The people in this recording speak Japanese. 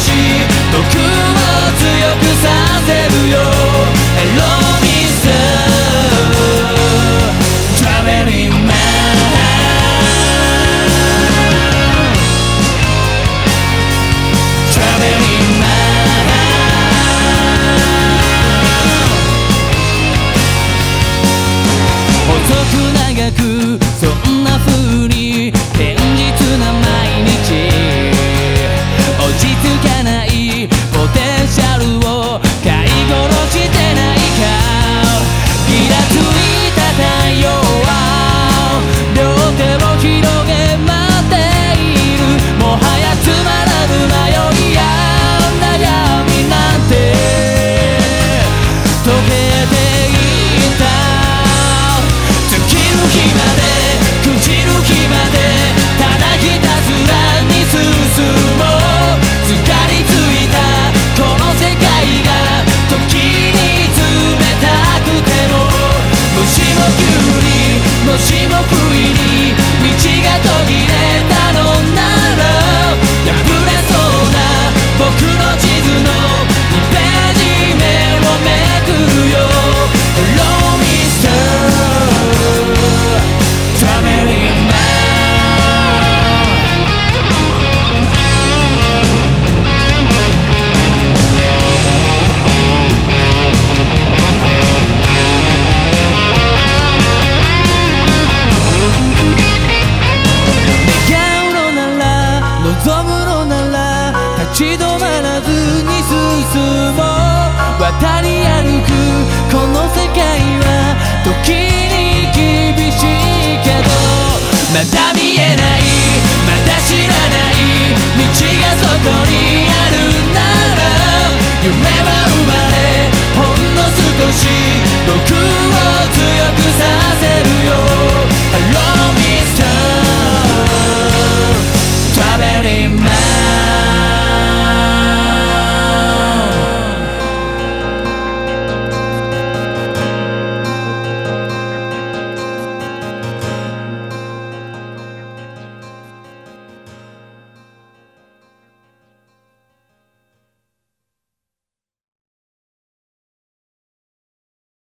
し毒を強くさせるよ。り合